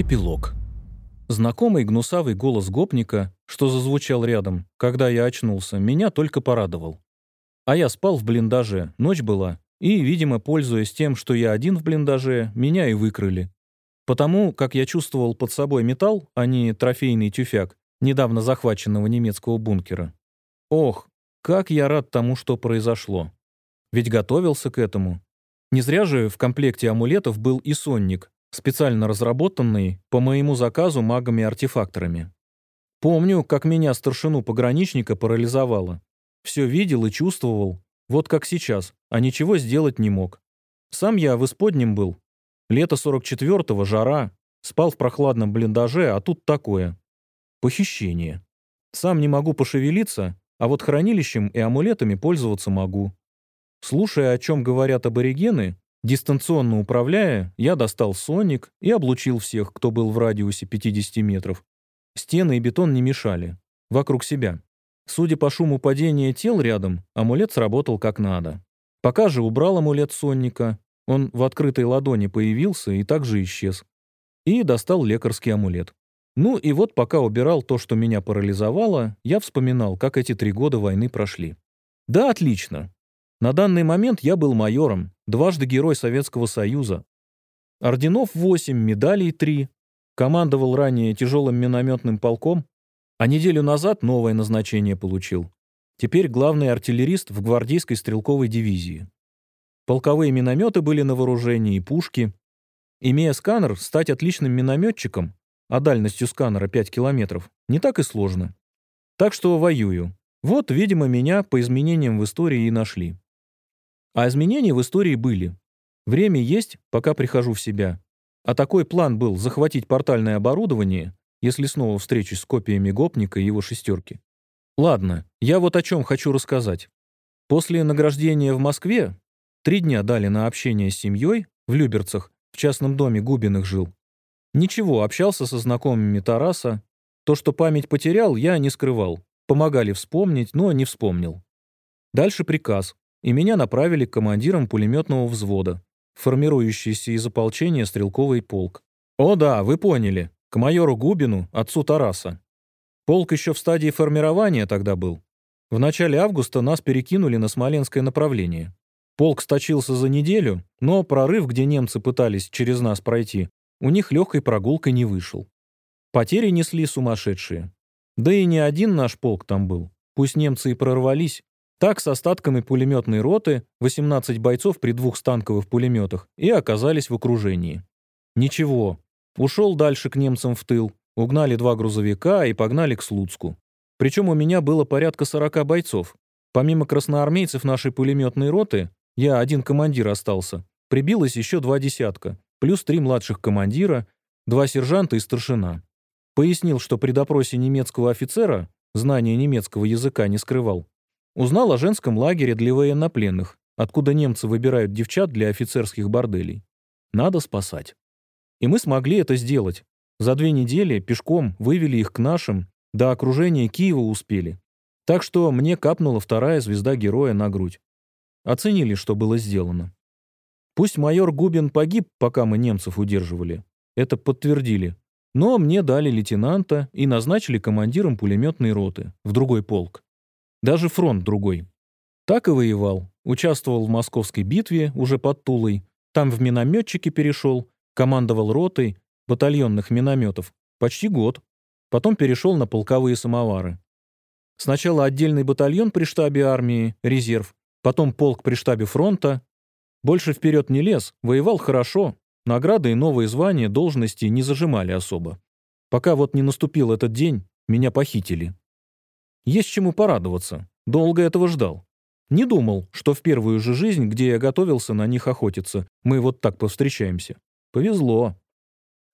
Эпилог. Знакомый гнусавый голос гопника, что зазвучал рядом, когда я очнулся, меня только порадовал. А я спал в блиндаже, ночь была, и, видимо, пользуясь тем, что я один в блиндаже, меня и выкрыли. Потому как я чувствовал под собой металл, а не трофейный тюфяк, недавно захваченного немецкого бункера. Ох, как я рад тому, что произошло. Ведь готовился к этому. Не зря же в комплекте амулетов был и сонник, специально разработанный по моему заказу магами-артефакторами. Помню, как меня старшину-пограничника парализовало. Все видел и чувствовал, вот как сейчас, а ничего сделать не мог. Сам я в исподнем был. Лето 44-го, жара, спал в прохладном блиндаже, а тут такое. Похищение. Сам не могу пошевелиться, а вот хранилищем и амулетами пользоваться могу. Слушая, о чем говорят аборигены, Дистанционно управляя, я достал соник и облучил всех, кто был в радиусе 50 метров. Стены и бетон не мешали. Вокруг себя. Судя по шуму падения тел рядом, амулет сработал как надо. Пока же убрал амулет сонника, он в открытой ладони появился и также исчез. И достал лекарский амулет. Ну и вот пока убирал то, что меня парализовало, я вспоминал, как эти три года войны прошли. Да, отлично. На данный момент я был майором, дважды Герой Советского Союза. Орденов 8, медалей 3. Командовал ранее тяжелым минометным полком, а неделю назад новое назначение получил. Теперь главный артиллерист в гвардейской стрелковой дивизии. Полковые минометы были на вооружении и пушки. Имея сканер, стать отличным минометчиком, а дальностью сканера 5 километров, не так и сложно. Так что воюю. Вот, видимо, меня по изменениям в истории и нашли. А изменения в истории были. Время есть, пока прихожу в себя. А такой план был захватить портальное оборудование, если снова встречусь с копиями гопника и его шестерки. Ладно, я вот о чем хочу рассказать. После награждения в Москве три дня дали на общение с семьей в Люберцах, в частном доме Губиных жил. Ничего, общался со знакомыми Тараса. То, что память потерял, я не скрывал. Помогали вспомнить, но не вспомнил. Дальше приказ и меня направили к командирам пулеметного взвода, формирующийся из ополчения стрелковый полк. О да, вы поняли, к майору Губину, отцу Тараса. Полк еще в стадии формирования тогда был. В начале августа нас перекинули на Смоленское направление. Полк сточился за неделю, но прорыв, где немцы пытались через нас пройти, у них легкой прогулкой не вышел. Потери несли сумасшедшие. Да и не один наш полк там был. Пусть немцы и прорвались, так, с остатками пулеметной роты, 18 бойцов при двух станковых пулеметах, и оказались в окружении. Ничего. Ушел дальше к немцам в тыл, угнали два грузовика и погнали к Слуцку. Причем у меня было порядка 40 бойцов. Помимо красноармейцев нашей пулеметной роты, я один командир остался. Прибилось еще два десятка, плюс три младших командира, два сержанта и старшина. Пояснил, что при допросе немецкого офицера знание немецкого языка не скрывал, Узнал о женском лагере для военнопленных, откуда немцы выбирают девчат для офицерских борделей. Надо спасать. И мы смогли это сделать. За две недели пешком вывели их к нашим, до окружения Киева успели. Так что мне капнула вторая звезда героя на грудь. Оценили, что было сделано. Пусть майор Губин погиб, пока мы немцев удерживали. Это подтвердили. Но мне дали лейтенанта и назначили командиром пулеметной роты в другой полк. Даже фронт другой. Так и воевал. Участвовал в московской битве, уже под Тулой. Там в минометчики перешел, командовал ротой батальонных минометов. Почти год. Потом перешел на полковые самовары. Сначала отдельный батальон при штабе армии, резерв, потом полк при штабе фронта. Больше вперед не лез, воевал хорошо. Награды и новые звания, должности не зажимали особо. Пока вот не наступил этот день, меня похитили. Есть чему порадоваться. Долго этого ждал. Не думал, что в первую же жизнь, где я готовился на них охотиться, мы вот так повстречаемся. Повезло.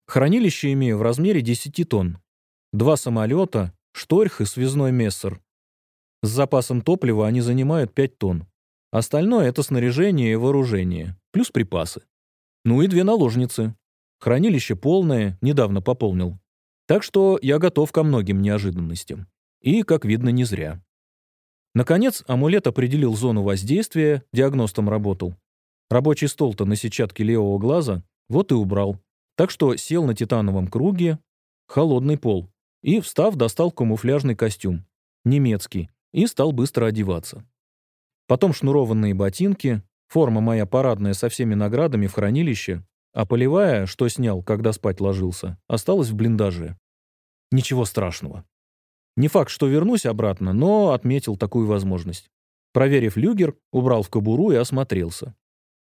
Хранилище имею в размере 10 тонн. Два самолета, шторх и связной мессер. С запасом топлива они занимают 5 тонн. Остальное — это снаряжение и вооружение, плюс припасы. Ну и две наложницы. Хранилище полное, недавно пополнил. Так что я готов ко многим неожиданностям. И, как видно, не зря. Наконец, амулет определил зону воздействия, диагностом работал. Рабочий стол-то на сетчатке левого глаза, вот и убрал. Так что сел на титановом круге, холодный пол, и, встав, достал камуфляжный костюм, немецкий, и стал быстро одеваться. Потом шнурованные ботинки, форма моя парадная со всеми наградами в хранилище, а полевая, что снял, когда спать ложился, осталась в блиндаже. Ничего страшного. Не факт, что вернусь обратно, но отметил такую возможность. Проверив люгер, убрал в кобуру и осмотрелся.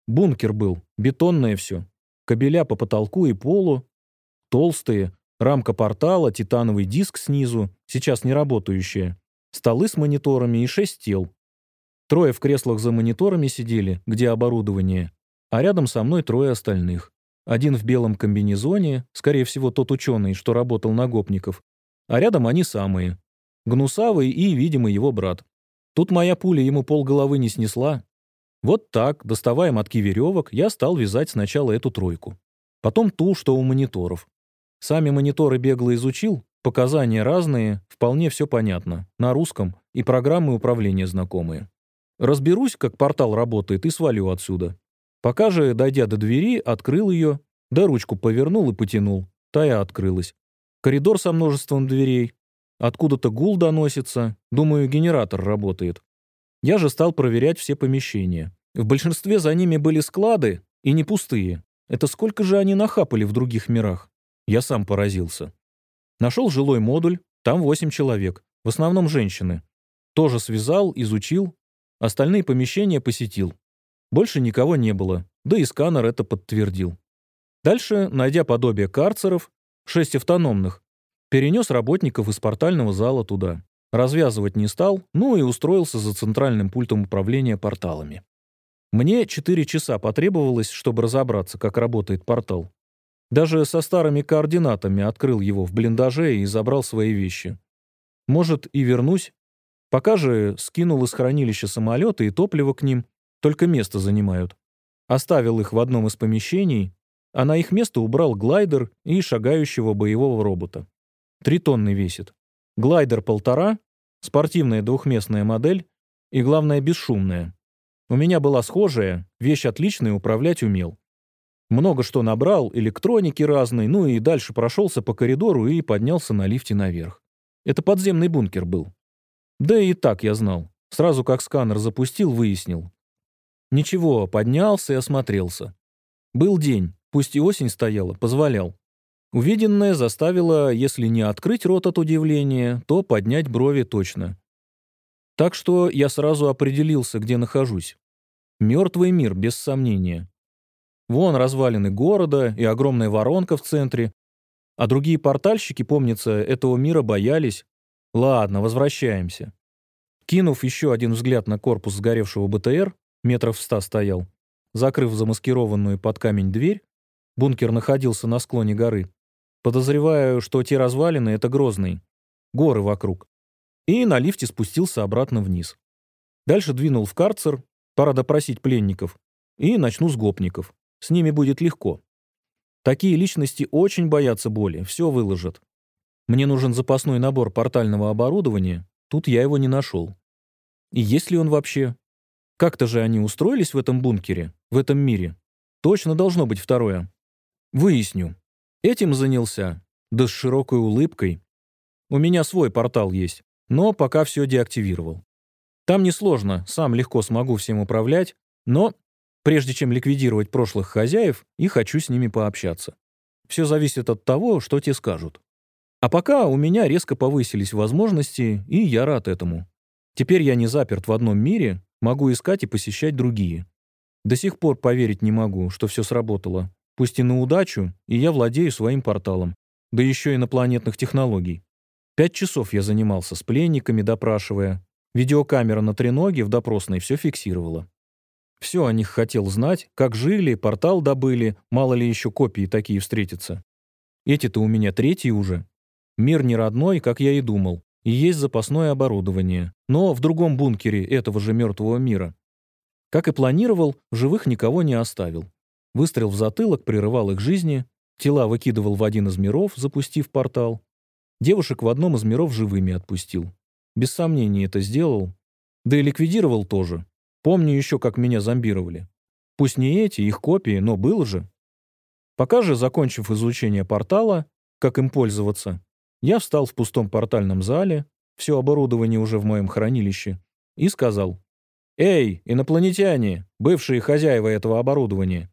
Бункер был, бетонное все. Кабеля по потолку и полу, толстые, рамка портала, титановый диск снизу, сейчас не работающая, столы с мониторами и шесть тел. Трое в креслах за мониторами сидели, где оборудование, а рядом со мной трое остальных. Один в белом комбинезоне, скорее всего, тот ученый, что работал на гопников, а рядом они самые. Гнусавый и, видимо, его брат. Тут моя пуля ему полголовы не снесла. Вот так, доставая мотки веревок, я стал вязать сначала эту тройку. Потом ту, что у мониторов. Сами мониторы бегло изучил, показания разные, вполне все понятно, на русском и программы управления знакомые. Разберусь, как портал работает, и свалю отсюда. Пока же, дойдя до двери, открыл ее, да ручку повернул и потянул. Та и открылась. Коридор со множеством дверей. Откуда-то гул доносится. Думаю, генератор работает. Я же стал проверять все помещения. В большинстве за ними были склады, и не пустые. Это сколько же они нахапали в других мирах? Я сам поразился. Нашел жилой модуль, там восемь человек, в основном женщины. Тоже связал, изучил, Остальные помещения посетил. Больше никого не было, да и сканер это подтвердил. Дальше, найдя подобие карцеров, шесть автономных, перенес работников из портального зала туда. Развязывать не стал, ну и устроился за центральным пультом управления порталами. Мне четыре часа потребовалось, чтобы разобраться, как работает портал. Даже со старыми координатами открыл его в блиндаже и забрал свои вещи. Может, и вернусь, Пока же скинул из хранилища самолеты и топливо к ним, только место занимают. Оставил их в одном из помещений, а на их место убрал глайдер и шагающего боевого робота. Три тонны весит. Глайдер полтора, спортивная двухместная модель и, главное, бесшумная. У меня была схожая, вещь отличная, управлять умел. Много что набрал, электроники разной, ну и дальше прошелся по коридору и поднялся на лифте наверх. Это подземный бункер был. Да и так я знал. Сразу как сканер запустил, выяснил. Ничего, поднялся и осмотрелся. Был день, пусть и осень стояла, позволял. Увиденное заставило, если не открыть рот от удивления, то поднять брови точно. Так что я сразу определился, где нахожусь. Мертвый мир, без сомнения. Вон развалины города и огромная воронка в центре. А другие портальщики, помнится, этого мира боялись, Ладно, возвращаемся. Кинув еще один взгляд на корпус сгоревшего БТР, метров в ста стоял, закрыв замаскированную под камень дверь, бункер находился на склоне горы. Подозреваю, что те развалины — это Грозный. Горы вокруг. И на лифте спустился обратно вниз. Дальше двинул в карцер, пора допросить пленников, и начну с гопников. С ними будет легко. Такие личности очень боятся боли, все выложат. Мне нужен запасной набор портального оборудования, тут я его не нашел. И есть ли он вообще? Как-то же они устроились в этом бункере, в этом мире. Точно должно быть второе. Выясню. Этим занялся, да с широкой улыбкой. У меня свой портал есть, но пока все деактивировал. Там несложно, сам легко смогу всем управлять, но прежде чем ликвидировать прошлых хозяев, и хочу с ними пообщаться. Все зависит от того, что те скажут. А пока у меня резко повысились возможности, и я рад этому. Теперь я не заперт в одном мире, могу искать и посещать другие. До сих пор поверить не могу, что все сработало. Пусть и на удачу, и я владею своим порталом. Да еще инопланетных технологий. Пять часов я занимался с пленниками, допрашивая. Видеокамера на треноге в допросной все фиксировала. Все о них хотел знать, как жили, портал добыли, мало ли еще копии такие встретятся. Эти-то у меня третьи уже, Мир не родной, как я и думал, и есть запасное оборудование, но в другом бункере этого же мертвого мира. Как и планировал, живых никого не оставил. Выстрел в затылок прерывал их жизни, тела выкидывал в один из миров, запустив портал. Девушек в одном из миров живыми отпустил. Без сомнений это сделал. Да и ликвидировал тоже. Помню еще, как меня зомбировали. Пусть не эти, их копии, но было же. Пока же, закончив изучение портала, как им пользоваться, я встал в пустом портальном зале, все оборудование уже в моем хранилище, и сказал, «Эй, инопланетяне, бывшие хозяева этого оборудования,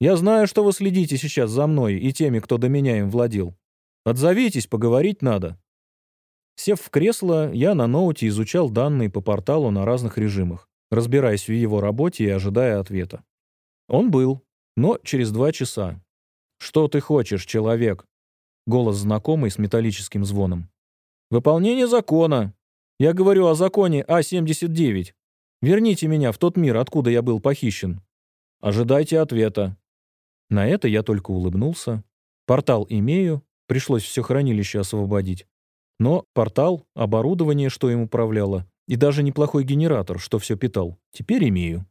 я знаю, что вы следите сейчас за мной и теми, кто до меня им владел. Отзовитесь, поговорить надо». Сев в кресло, я на ноуте изучал данные по порталу на разных режимах, разбираясь в его работе и ожидая ответа. Он был, но через два часа. «Что ты хочешь, человек?» Голос знакомый с металлическим звоном. «Выполнение закона. Я говорю о законе А-79. Верните меня в тот мир, откуда я был похищен. Ожидайте ответа». На это я только улыбнулся. Портал имею, пришлось все хранилище освободить. Но портал, оборудование, что им управляло, и даже неплохой генератор, что все питал, теперь имею.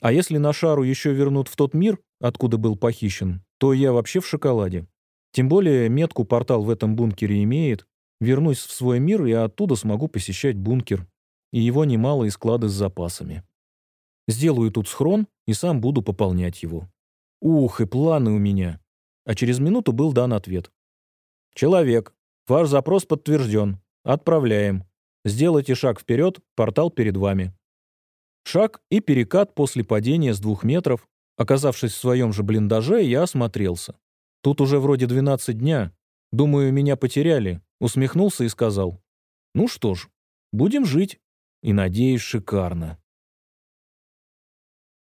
А если на шару еще вернут в тот мир, откуда был похищен, то я вообще в шоколаде. Тем более метку портал в этом бункере имеет. Вернусь в свой мир и оттуда смогу посещать бункер. И его немалые склады с запасами. Сделаю тут схрон и сам буду пополнять его. Ух, и планы у меня. А через минуту был дан ответ. Человек, Ваш запрос подтвержден. Отправляем. Сделайте шаг вперед, портал перед вами. Шаг и перекат после падения с двух метров. Оказавшись в своем же блиндаже, я осмотрелся. Тут уже вроде 12 дня. Думаю, меня потеряли. Усмехнулся и сказал. Ну что ж, будем жить. И надеюсь, шикарно.